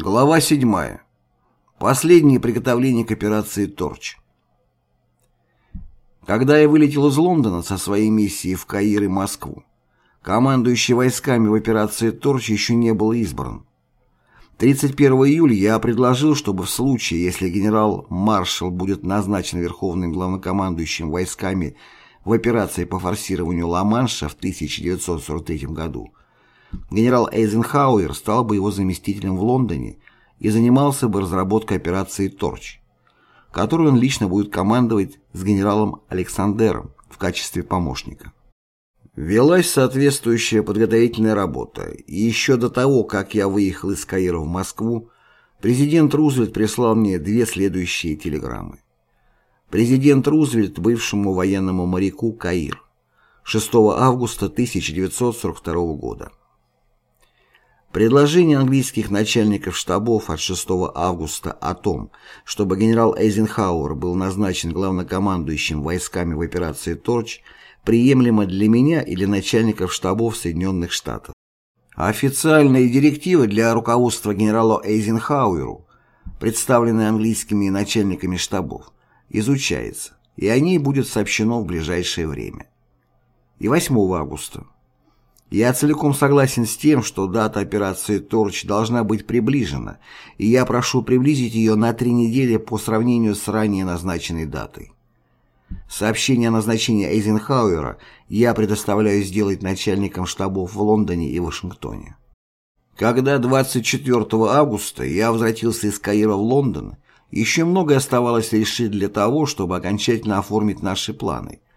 Глава 7. Последние приготовления к операции «Торч». Когда я вылетел из Лондона со своей миссией в Каир и Москву, командующий войсками в операции «Торч» еще не был избран. 31 июля я предложил, чтобы в случае, если генерал-маршал будет назначен верховным главнокомандующим войсками в операции по форсированию Ла-Манша в 1943 году, генерал Эйзенхауэр стал бы его заместителем в Лондоне и занимался бы разработкой операции «Торч», которую он лично будет командовать с генералом Александером в качестве помощника. Велась соответствующая подготовительная работа, и еще до того, как я выехал из Каира в Москву, президент Рузвельт прислал мне две следующие телеграммы. Президент Рузвельт бывшему военному моряку Каир. 6 августа 1942 года. Предложение английских начальников штабов от 6 августа о том, чтобы генерал Эйзенхауэр был назначен главнокомандующим войсками в операции «Торч», приемлемо для меня или начальников штабов Соединенных Штатов. Официальные директивы для руководства генералу Эйзенхауэру, представленные английскими начальниками штабов, изучается, и о ней будет сообщено в ближайшее время. И 8 августа. Я целиком согласен с тем, что дата операции «Торч» должна быть приближена, и я прошу приблизить ее на три недели по сравнению с ранее назначенной датой. Сообщение о назначении Эйзенхауэра я предоставляю сделать начальникам штабов в Лондоне и Вашингтоне. Когда 24 августа я возвратился из Каира в Лондон, еще многое оставалось решить для того, чтобы окончательно оформить наши планы –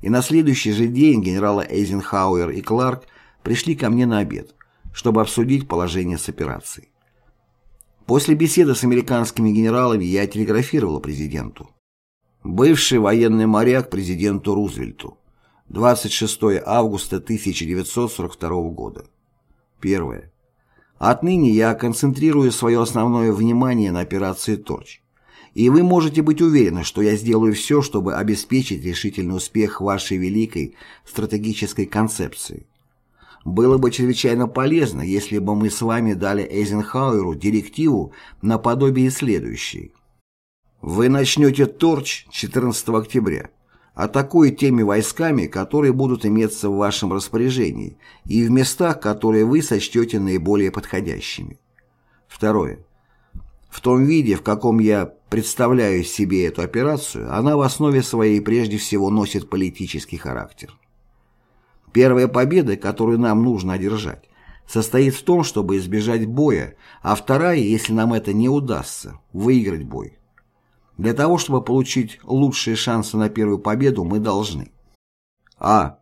и на следующий же день генералы Эйзенхауэр и Кларк пришли ко мне на обед, чтобы обсудить положение с операцией. После беседы с американскими генералами я телеграфировал президенту. Бывший военный моряк президенту Рузвельту. 26 августа 1942 года. Первое. Отныне я концентрирую свое основное внимание на операции «Торч». И вы можете быть уверены, что я сделаю все, чтобы обеспечить решительный успех вашей великой стратегической концепции. Было бы чрезвычайно полезно, если бы мы с вами дали Эйзенхауэру директиву наподобие следующей. Вы начнете торч 14 октября, атакуя теми войсками, которые будут иметься в вашем распоряжении и в местах, которые вы сочтете наиболее подходящими. Второе. В том виде, в каком я представляю себе эту операцию, она в основе своей прежде всего носит политический характер. Первая победа, которую нам нужно одержать, состоит в том, чтобы избежать боя, а вторая, если нам это не удастся, выиграть бой. Для того, чтобы получить лучшие шансы на первую победу, мы должны А.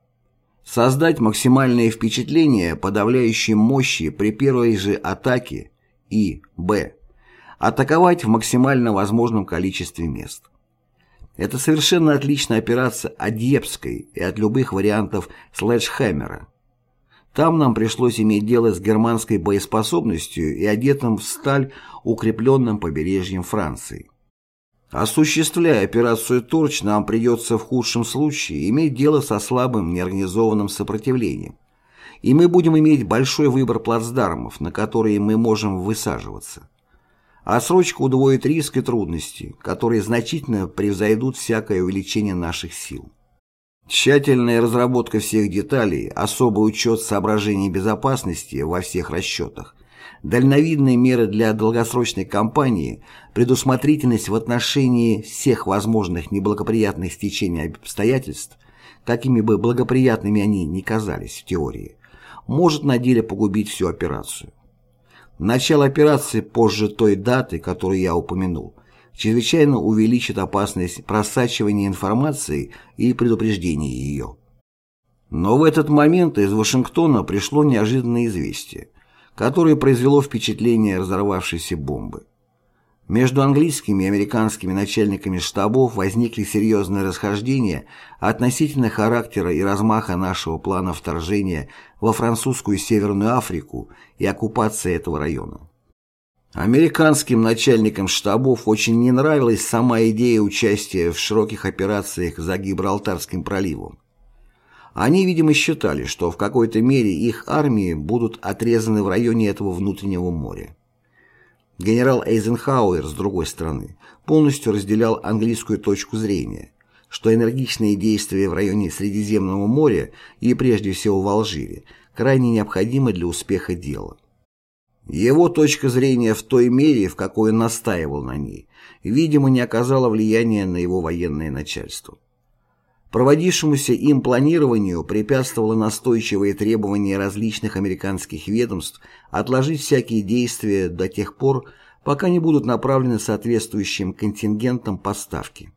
Создать максимальное впечатление подавляющей мощи при первой же атаке и Б атаковать в максимально возможном количестве мест. Это совершенно отличная операция от Дьепской и от любых вариантов Слэджхэммера. Там нам пришлось иметь дело с германской боеспособностью и одетым в сталь укрепленным побережьем Франции. Осуществляя операцию «Торч», нам придется в худшем случае иметь дело со слабым неорганизованным сопротивлением. И мы будем иметь большой выбор плацдармов, на которые мы можем высаживаться. Отсрочка удвоит риск и трудности, которые значительно превзойдут всякое увеличение наших сил. Тщательная разработка всех деталей, особый учет соображений безопасности во всех расчетах, дальновидные меры для долгосрочной кампании, предусмотрительность в отношении всех возможных неблагоприятных стечений обстоятельств, какими бы благоприятными они ни казались в теории, может на деле погубить всю операцию. Начало операции позже той даты, которую я упомянул, чрезвычайно увеличит опасность просачивания информации и предупреждения ее. Но в этот момент из Вашингтона пришло неожиданное известие, которое произвело впечатление разорвавшейся бомбы. Между английскими и американскими начальниками штабов возникли серьезные расхождения относительно характера и размаха нашего плана вторжения во французскую Северную Африку и оккупации этого района. Американским начальникам штабов очень не нравилась сама идея участия в широких операциях за Гибралтарским проливом. Они, видимо, считали, что в какой-то мере их армии будут отрезаны в районе этого внутреннего моря. Генерал Эйзенхауэр, с другой стороны, полностью разделял английскую точку зрения, что энергичные действия в районе Средиземного моря и прежде всего в Алжире крайне необходимы для успеха дела. Его точка зрения в той мере, в какой он настаивал на ней, видимо, не оказала влияния на его военное начальство. Проводившемуся им планированию препятствовало настойчивое требование различных американских ведомств отложить всякие действия до тех пор, пока не будут направлены соответствующим контингентом поставки.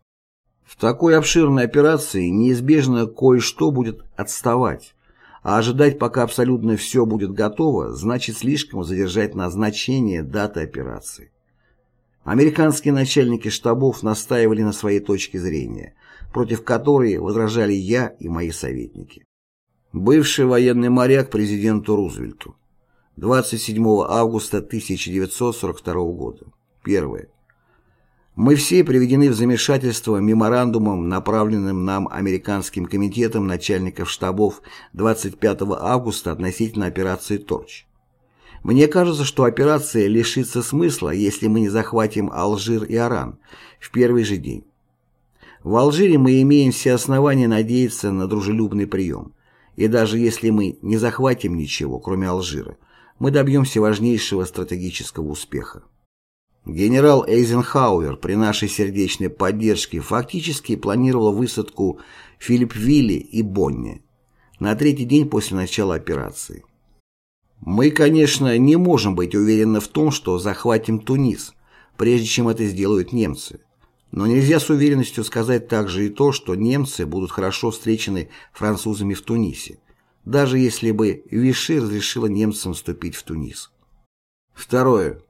В такой обширной операции неизбежно кое-что будет отставать, а ожидать, пока абсолютно все будет готово, значит слишком задержать назначение даты операции. Американские начальники штабов настаивали на своей точке зрения, против которой возражали я и мои советники. Бывший военный моряк президенту Рузвельту. 27 августа 1942 года. Первое. Мы все приведены в замешательство меморандумом, направленным нам Американским комитетом начальников штабов 25 августа относительно операции «Торч». Мне кажется, что операция лишится смысла, если мы не захватим Алжир и Аран в первый же день. В Алжире мы имеем все основания надеяться на дружелюбный прием, и даже если мы не захватим ничего, кроме Алжира, мы добьемся важнейшего стратегического успеха. Генерал Эйзенхауэр при нашей сердечной поддержке фактически планировал высадку Филиппвилли и Бонне на третий день после начала операции. Мы, конечно, не можем быть уверены в том, что захватим Тунис, прежде чем это сделают немцы. Но нельзя с уверенностью сказать также и то, что немцы будут хорошо встречены французами в Тунисе, даже если бы Виши разрешила немцам вступить в Тунис. Второе.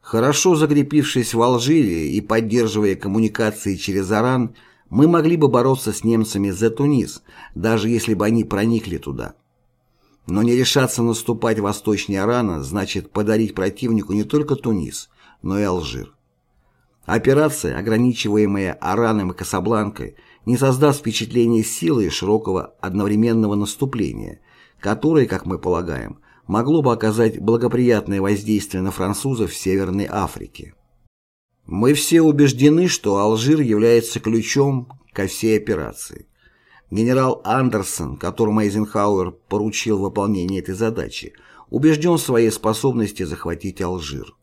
Хорошо закрепившись в Алжире и поддерживая коммуникации через Аран, мы могли бы бороться с немцами за Тунис, даже если бы они проникли туда. Но не решаться наступать восточнее Арана значит подарить противнику не только Тунис, но и Алжир. Операция, ограничиваемая Араном и Касабланкой, не создаст впечатления силы и широкого одновременного наступления, которое, как мы полагаем, могло бы оказать благоприятное воздействие на французов в Северной Африке. Мы все убеждены, что Алжир является ключом ко всей операции. Генерал Андерсон, которому Эйзенхауэр поручил выполнение этой задачи, убежден в своей способности захватить Алжир.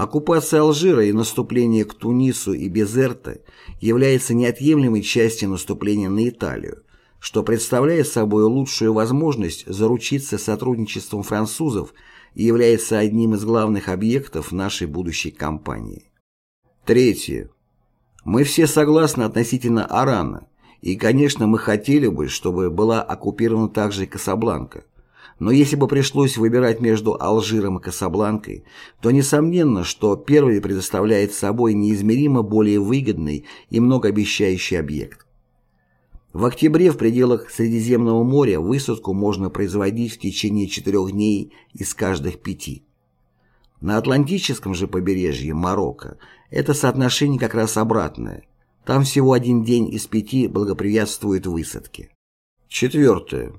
Оккупация Алжира и наступление к Тунису и Безерта является неотъемлемой частью наступления на Италию, что представляет собой лучшую возможность заручиться сотрудничеством французов и является одним из главных объектов нашей будущей кампании. Третье. Мы все согласны относительно Арана, и, конечно, мы хотели бы, чтобы была оккупирована также и Касабланка. Но если бы пришлось выбирать между Алжиром и Касабланкой, то несомненно, что первый предоставляет собой неизмеримо более выгодный и многообещающий объект. В октябре в пределах Средиземного моря высадку можно производить в течение четырех дней из каждых пяти. На Атлантическом же побережье Марокко это соотношение как раз обратное. Там всего один день из пяти благоприятствует высадке. Четвертое.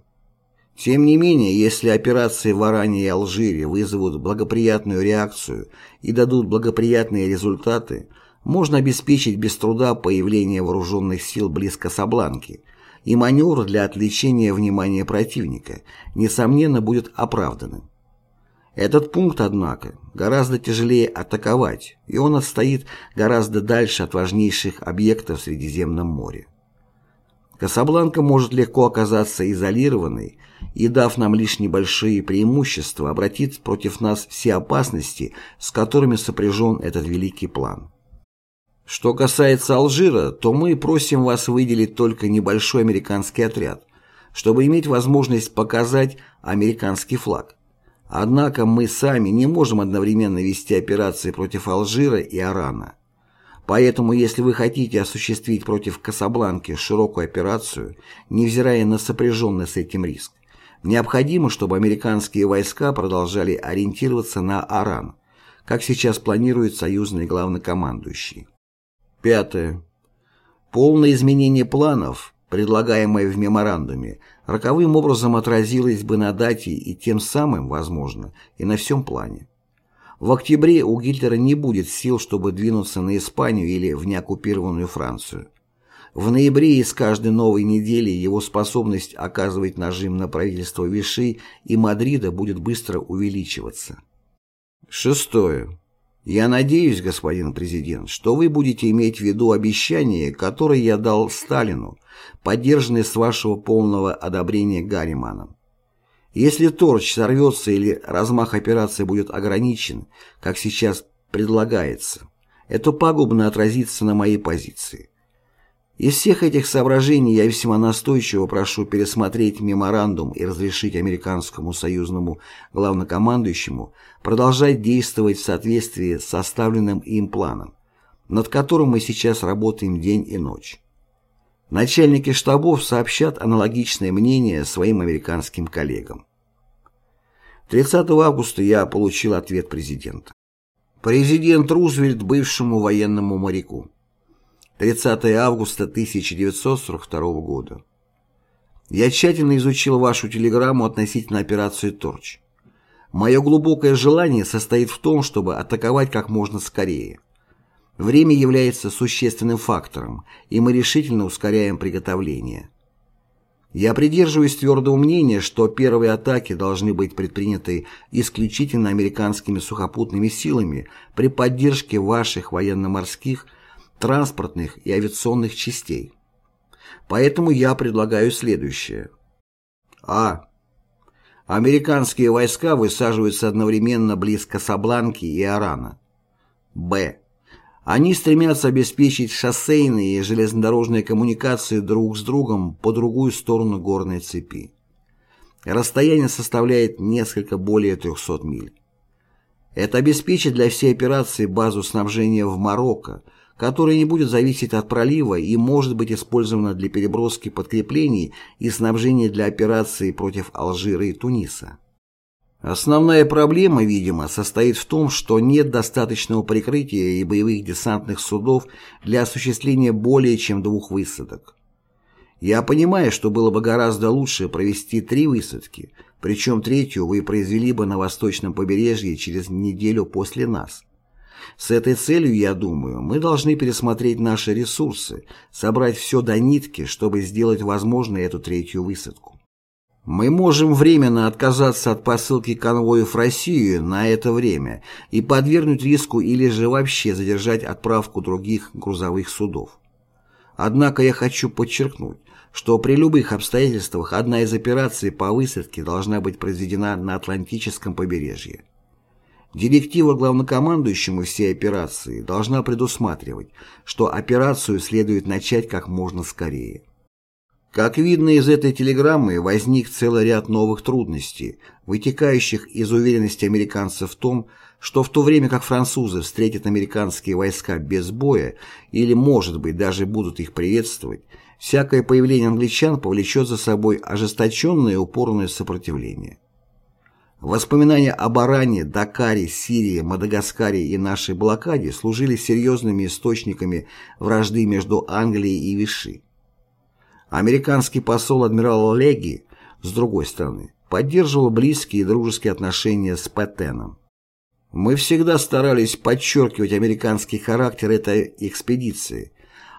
Тем не менее, если операции в Аране и Алжире вызовут благоприятную реакцию и дадут благоприятные результаты – можно обеспечить без труда появление вооруженных сил близко Сабланки, и маневр для отвлечения внимания противника, несомненно, будет оправданным. Этот пункт, однако, гораздо тяжелее атаковать, и он отстоит гораздо дальше от важнейших объектов в Средиземном море. Касабланка может легко оказаться изолированной и, дав нам лишь небольшие преимущества, обратить против нас все опасности, с которыми сопряжен этот великий план. Что касается Алжира, то мы просим вас выделить только небольшой американский отряд, чтобы иметь возможность показать американский флаг. Однако мы сами не можем одновременно вести операции против Алжира и Арана. Поэтому, если вы хотите осуществить против Касабланки широкую операцию, невзирая на сопряженный с этим риск, необходимо, чтобы американские войска продолжали ориентироваться на Аран, как сейчас планирует союзный главнокомандующий. Пятое. Полное изменение планов, предлагаемое в меморандуме, роковым образом отразилось бы на дате и тем самым, возможно, и на всем плане. В октябре у Гитлера не будет сил, чтобы двинуться на Испанию или в неоккупированную Францию. В ноябре и с каждой новой недели его способность оказывать нажим на правительство Виши и Мадрида будет быстро увеличиваться. Шестое. Я надеюсь, господин президент, что вы будете иметь в виду обещание, которое я дал Сталину, поддержанное с вашего полного одобрения Гарриманом. Если торч сорвется или размах операции будет ограничен, как сейчас предлагается, это пагубно отразится на моей позиции. Из всех этих соображений я весьма настойчиво прошу пересмотреть меморандум и разрешить американскому союзному главнокомандующему продолжать действовать в соответствии с составленным им планом, над которым мы сейчас работаем день и ночь. Начальники штабов сообщат аналогичное мнение своим американским коллегам. 30 августа я получил ответ президента. Президент Рузвельт бывшему военному моряку. 30 августа 1942 года. Я тщательно изучил вашу телеграмму относительно операции «Торч». Мое глубокое желание состоит в том, чтобы атаковать как можно скорее. Время является существенным фактором, и мы решительно ускоряем приготовление. Я придерживаюсь твердого мнения, что первые атаки должны быть предприняты исключительно американскими сухопутными силами при поддержке ваших военно-морских транспортных и авиационных частей. Поэтому я предлагаю следующее. А. Американские войска высаживаются одновременно близ Касабланки и Арана. Б. Они стремятся обеспечить шоссейные и железнодорожные коммуникации друг с другом по другую сторону горной цепи. Расстояние составляет несколько более 300 миль. Это обеспечит для всей операции базу снабжения в Марокко, которая не будет зависеть от пролива и может быть использована для переброски подкреплений и снабжения для операции против Алжира и Туниса. Основная проблема, видимо, состоит в том, что нет достаточного прикрытия и боевых десантных судов для осуществления более чем двух высадок. Я понимаю, что было бы гораздо лучше провести три высадки, причем третью вы произвели бы на восточном побережье через неделю после нас. С этой целью, я думаю, мы должны пересмотреть наши ресурсы, собрать все до нитки, чтобы сделать возможной эту третью высадку. Мы можем временно отказаться от посылки конвоев в Россию на это время и подвергнуть риску или же вообще задержать отправку других грузовых судов. Однако я хочу подчеркнуть, что при любых обстоятельствах одна из операций по высадке должна быть произведена на Атлантическом побережье. Директива главнокомандующему всей операции должна предусматривать, что операцию следует начать как можно скорее. Как видно из этой телеграммы, возник целый ряд новых трудностей, вытекающих из уверенности американцев в том, что в то время как французы встретят американские войска без боя или, может быть, даже будут их приветствовать, всякое появление англичан повлечет за собой ожесточенное и упорное сопротивление. Воспоминания об Аране, Дакаре, Сирии, Мадагаскаре и нашей блокаде служили серьезными источниками вражды между Англией и Виши. Американский посол адмирал Леги, с другой стороны, поддерживал близкие и дружеские отношения с Паттеном. Мы всегда старались подчеркивать американский характер этой экспедиции,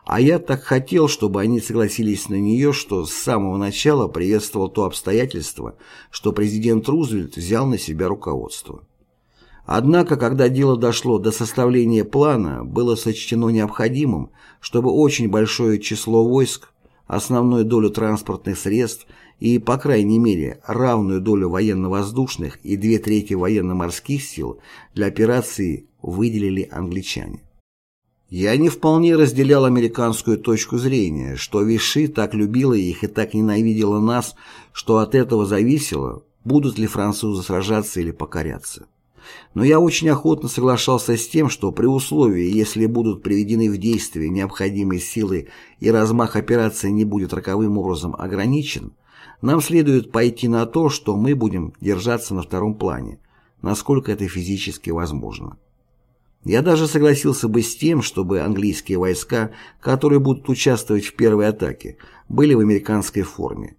а я так хотел, чтобы они согласились на нее, что с самого начала приветствовал то обстоятельство, что президент Рузвельт взял на себя руководство. Однако, когда дело дошло до составления плана, было сочтено необходимым, чтобы очень большое число войск, основную долю транспортных средств и, по крайней мере, равную долю военно-воздушных и две трети военно-морских сил для операции выделили англичане. Я не вполне разделял американскую точку зрения, что Виши так любила их и так ненавидела нас, что от этого зависело, будут ли французы сражаться или покоряться. Но я очень охотно соглашался с тем, что при условии, если будут приведены в действие необходимые силы и размах операции не будет роковым образом ограничен, нам следует пойти на то, что мы будем держаться на втором плане, насколько это физически возможно. Я даже согласился бы с тем, чтобы английские войска, которые будут участвовать в первой атаке, были в американской форме.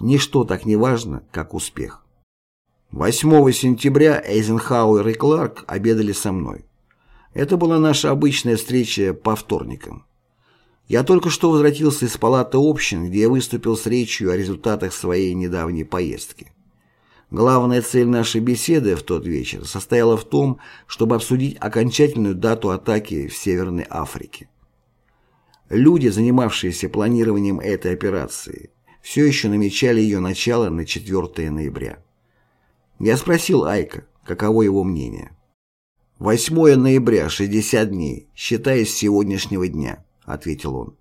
Ничто так не важно, как успех. 8 сентября Эйзенхауэр и Кларк обедали со мной. Это была наша обычная встреча по вторникам. Я только что возвратился из палаты общин, где я выступил с речью о результатах своей недавней поездки. Главная цель нашей беседы в тот вечер состояла в том, чтобы обсудить окончательную дату атаки в Северной Африке. Люди, занимавшиеся планированием этой операции, все еще намечали ее начало на 4 ноября. Я спросил Айка, каково его мнение. 8 ноября, 60 дней, считая с сегодняшнего дня, ответил он.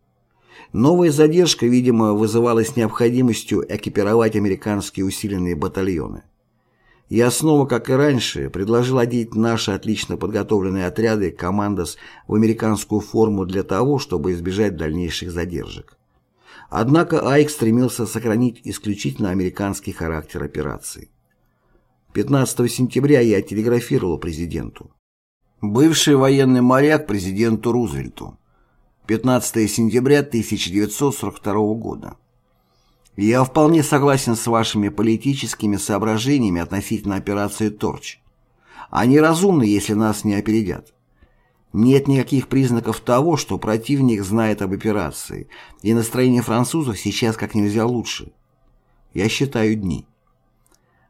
Новая задержка, видимо, вызывалась необходимостью экипировать американские усиленные батальоны. Я снова, как и раньше, предложил одеть наши отлично подготовленные отряды «Командос» в американскую форму для того, чтобы избежать дальнейших задержек. Однако Айк стремился сохранить исключительно американский характер операции. 15 сентября я телеграфировал президенту. Бывший военный моряк президенту Рузвельту. 15 сентября 1942 года. Я вполне согласен с вашими политическими соображениями относительно операции «Торч». Они разумны, если нас не опередят. Нет никаких признаков того, что противник знает об операции, и настроение французов сейчас как нельзя лучше. Я считаю дни.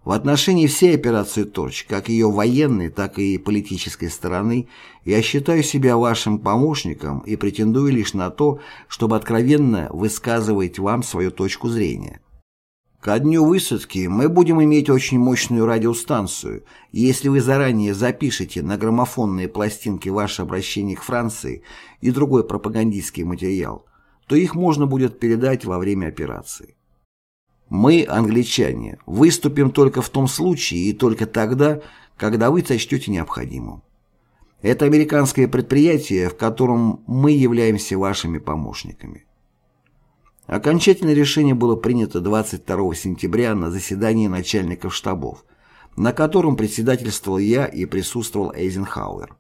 В отношении всей операции «Торч», как ее военной, так и политической стороны, я считаю себя вашим помощником и претендую лишь на то, чтобы откровенно высказывать вам свою точку зрения. Ко дню высадки мы будем иметь очень мощную радиостанцию, и если вы заранее запишете на граммофонные пластинки ваше обращение к Франции и другой пропагандистский материал, то их можно будет передать во время операции. Мы, англичане, выступим только в том случае и только тогда, когда вы сочтете необходимым. Это американское предприятие, в котором мы являемся вашими помощниками. Окончательное решение было принято 22 сентября на заседании начальников штабов, на котором председательствовал я и присутствовал Эйзенхауэр.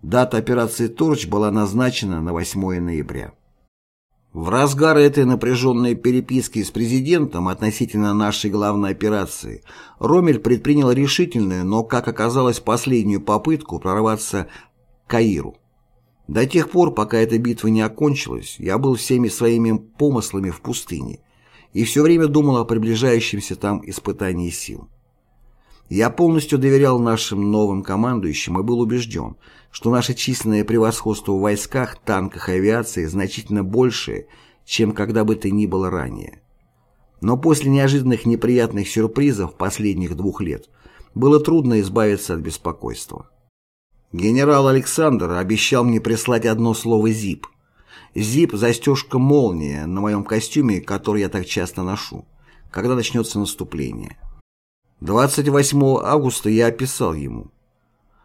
Дата операции «Торч» была назначена на 8 ноября. В разгар этой напряженной переписки с президентом относительно нашей главной операции Ромель предпринял решительную, но, как оказалось, последнюю попытку прорваться к Каиру. До тех пор, пока эта битва не окончилась, я был всеми своими помыслами в пустыне и все время думал о приближающемся там испытании сил. Я полностью доверял нашим новым командующим и был убежден, что наше численное превосходство в войсках, танках и авиации значительно больше, чем когда бы то ни было ранее. Но после неожиданных неприятных сюрпризов последних двух лет было трудно избавиться от беспокойства. Генерал Александр обещал мне прислать одно слово «зип». «Зип» — застежка молния на моем костюме, который я так часто ношу, когда начнется наступление. 28 августа я описал ему.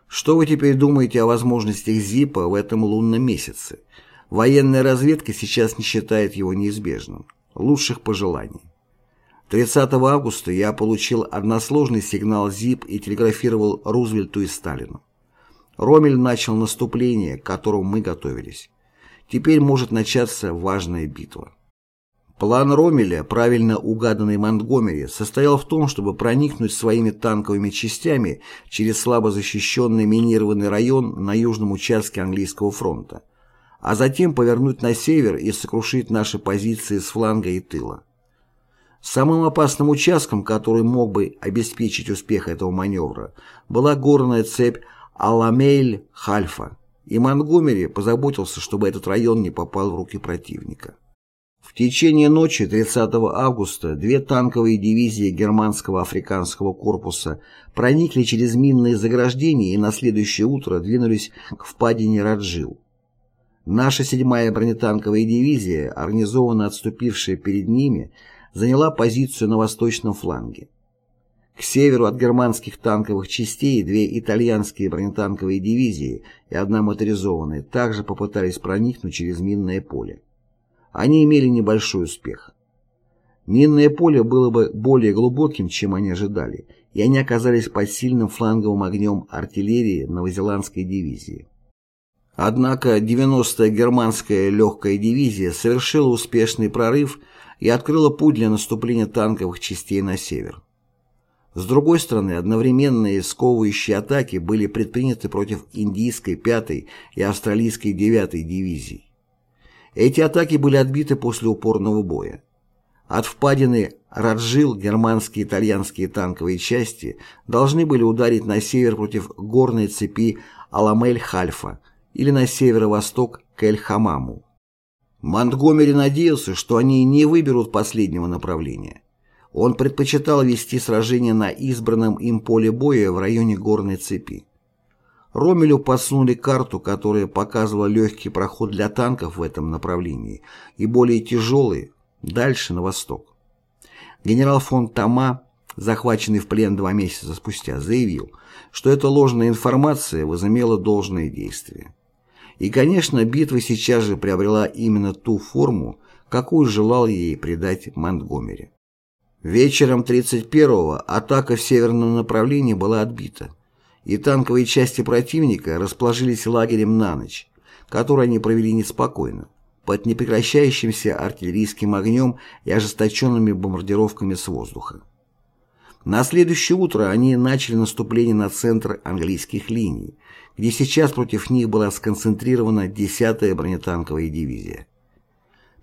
Что вы теперь думаете о возможностях ЗИПа в этом лунном месяце? Военная разведка сейчас не считает его неизбежным. Лучших пожеланий. 30 августа я получил односложный сигнал ЗИП и телеграфировал Рузвельту и Сталину. Ромель начал наступление, к которому мы готовились. Теперь может начаться важная битва. План Ромеля, правильно угаданный Монтгомери, состоял в том, чтобы проникнуть своими танковыми частями через слабо защищенный минированный район на южном участке английского фронта, а затем повернуть на север и сокрушить наши позиции с фланга и тыла. Самым опасным участком, который мог бы обеспечить успех этого маневра, была горная цепь Аламейль-Хальфа, и Монтгомери позаботился, чтобы этот район не попал в руки противника. В течение ночи 30 августа две танковые дивизии германского африканского корпуса проникли через минные заграждения и на следующее утро двинулись к впадине Раджил. Наша 7-я бронетанковая дивизия, организованно отступившая перед ними, заняла позицию на восточном фланге. К северу от германских танковых частей две итальянские бронетанковые дивизии и одна моторизованная также попытались проникнуть через минное поле они имели небольшой успех. Минное поле было бы более глубоким, чем они ожидали, и они оказались под сильным фланговым огнем артиллерии новозеландской дивизии. Однако 90-я германская легкая дивизия совершила успешный прорыв и открыла путь для наступления танковых частей на север. С другой стороны, одновременные сковывающие атаки были предприняты против индийской 5-й и австралийской 9-й дивизий. Эти атаки были отбиты после упорного боя. От впадины Раджил германские и итальянские танковые части должны были ударить на север против горной цепи Аламель-Хальфа или на северо-восток к Эль-Хамаму. Монтгомери надеялся, что они не выберут последнего направления. Он предпочитал вести сражение на избранном им поле боя в районе горной цепи. Ромелю подсунули карту, которая показывала легкий проход для танков в этом направлении и более тяжелый дальше на восток. Генерал фон Тома, захваченный в плен два месяца спустя, заявил, что эта ложная информация возымела должное действие. И, конечно, битва сейчас же приобрела именно ту форму, какую желал ей придать Монтгомери. Вечером 31-го атака в северном направлении была отбита, и танковые части противника расположились лагерем на ночь, который они провели неспокойно, под непрекращающимся артиллерийским огнем и ожесточенными бомбардировками с воздуха. На следующее утро они начали наступление на центр английских линий, где сейчас против них была сконцентрирована 10-я бронетанковая дивизия.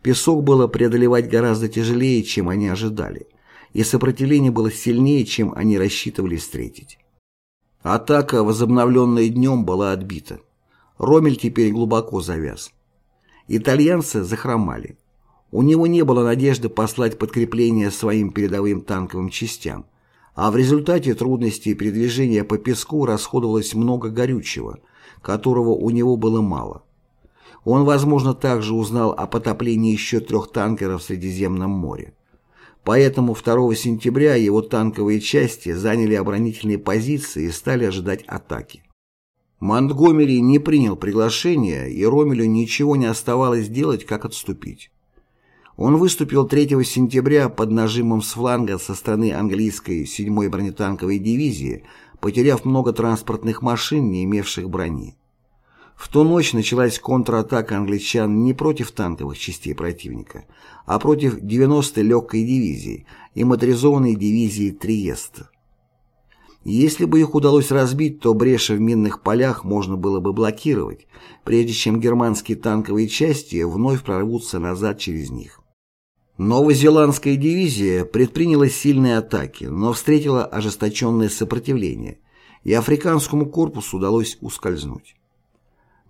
Песок было преодолевать гораздо тяжелее, чем они ожидали, и сопротивление было сильнее, чем они рассчитывали встретить. Атака, возобновленная днем, была отбита. Ромель теперь глубоко завяз. Итальянцы захромали. У него не было надежды послать подкрепление своим передовым танковым частям, а в результате трудностей передвижения по песку расходовалось много горючего, которого у него было мало. Он, возможно, также узнал о потоплении еще трех танкеров в Средиземном море. Поэтому 2 сентября его танковые части заняли оборонительные позиции и стали ожидать атаки. Монтгомери не принял приглашение, и Ромелю ничего не оставалось делать, как отступить. Он выступил 3 сентября под нажимом с фланга со стороны английской 7-й бронетанковой дивизии, потеряв много транспортных машин, не имевших брони. В ту ночь началась контратака англичан не против танковых частей противника, а против 90-й легкой дивизии и моторизованной дивизии Триеста. Если бы их удалось разбить, то бреши в минных полях можно было бы блокировать, прежде чем германские танковые части вновь прорвутся назад через них. Новозеландская дивизия предприняла сильные атаки, но встретила ожесточенное сопротивление, и африканскому корпусу удалось ускользнуть.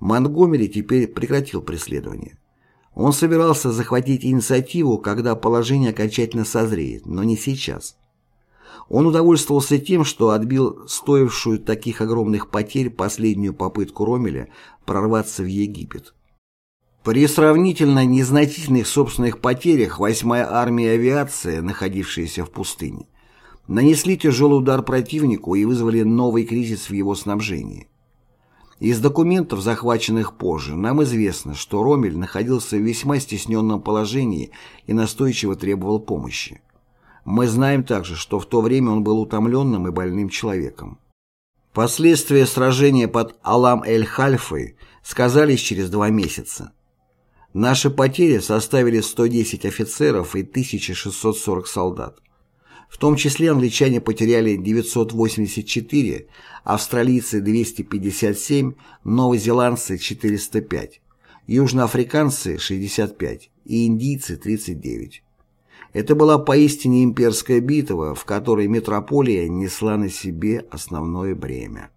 Монтгомери теперь прекратил преследование. Он собирался захватить инициативу, когда положение окончательно созреет, но не сейчас. Он удовольствовался тем, что отбил стоившую таких огромных потерь последнюю попытку Ромеля прорваться в Египет. При сравнительно незначительных собственных потерях 8-я армия авиации, находившаяся в пустыне, нанесли тяжелый удар противнику и вызвали новый кризис в его снабжении. Из документов, захваченных позже, нам известно, что Ромель находился в весьма стесненном положении и настойчиво требовал помощи. Мы знаем также, что в то время он был утомленным и больным человеком. Последствия сражения под Алам-эль-Хальфой сказались через два месяца. Наши потери составили 110 офицеров и 1640 солдат. В том числе англичане потеряли 984, австралийцы 257, новозеландцы 405, южноафриканцы 65 и индийцы 39. Это была поистине имперская битва, в которой метрополия несла на себе основное бремя.